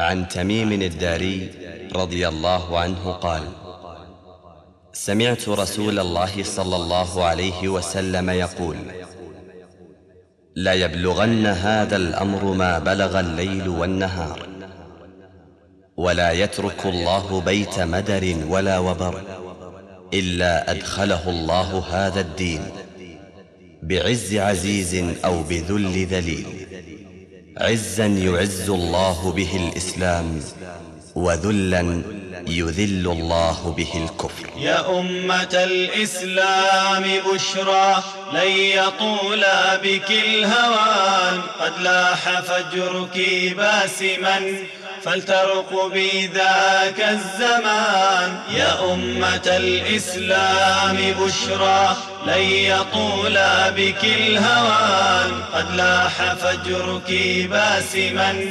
عن تميم الداري رضي الله عنه قال سمعت رسول الله صلى الله عليه وسلم يقول لا يبلغن هذا الأمر ما بلغ الليل والنهار ولا يترك الله بيت مدر ولا وبر إلا أدخله الله هذا الدين بعز عزيز أو بذل ذليل. عزا يعز الله به الإسلام وذلا يذل الله به الكفر. يا أمة الإسلام بشرى لن يطول بك الهوان. قد لاح فجرك باسما فلترقبي ذاك الزمان. يا أمة الإسلام بشرى لن يطول بك الهوان. قد لاح فجرك باسما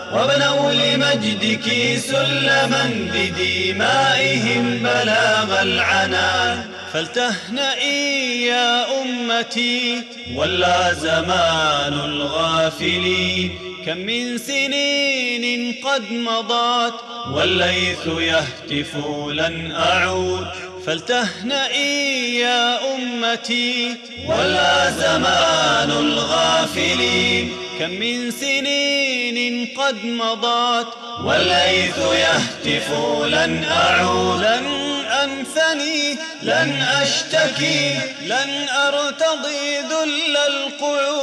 وابنوا لمجدك سلما بدمائهم بلاغ العنان فلتهنئي يا أمتي ولا زمان الغافلين كم من سنين قد مضت والليث يهتف لن أعود. فلتهنئي يا أمتي ولا زمان الغافلين كم من سنين قد مضت والليث يهتف لن أعود لن أنثني لن أشتكي لن أرتضي ذل القعود.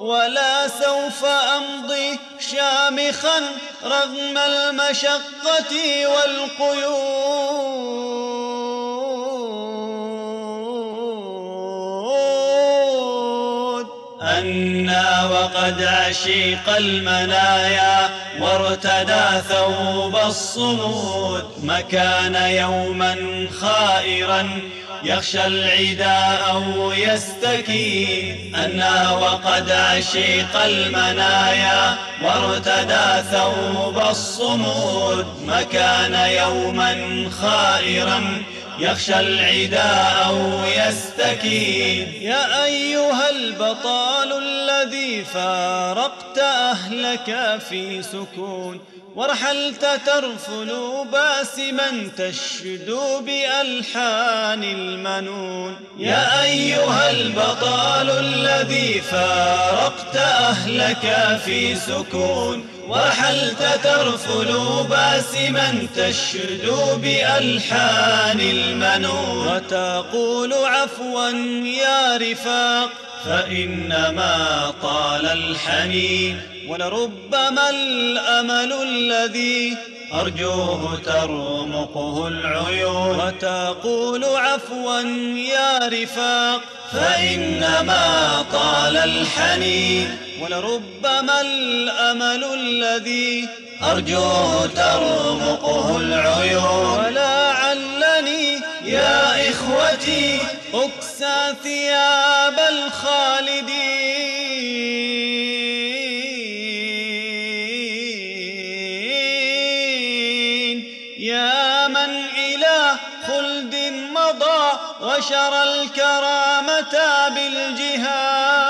ولا سوف أمضي شامخا رغم المشقة والقيود. أنا وقد عشيق المنايا وارتدى ثوب الصمود مكان يوما خائرا يخشى العداء أو يستكي أنا وقد عشيق المنايا وارتدى ثوب الصمود مكان يوما خائرا يخشى العداء أو يستكي يا أيها البطال الذي فارقت أهلك في سكون ورحلت ترفل باسما تشدو بألحان المنون. يا أيها البطال الذي فارقت أهلك في سكون ورحلت ترفل باسما تشدو بألحان المنون وتقول عفوا يا رفاق فإنما طال الحنين. ولربما الأمل الذي أرجوه ترمقه العيون. وتقول عفوا يا رفاق فإنما طال الحنين. ولربما الأمل الذي أرجوه ترمقه العيون. ولعلني يا إخوتي أكسى ثياب الخالدين. خلد مضى غشر الكرامة بالجهاد.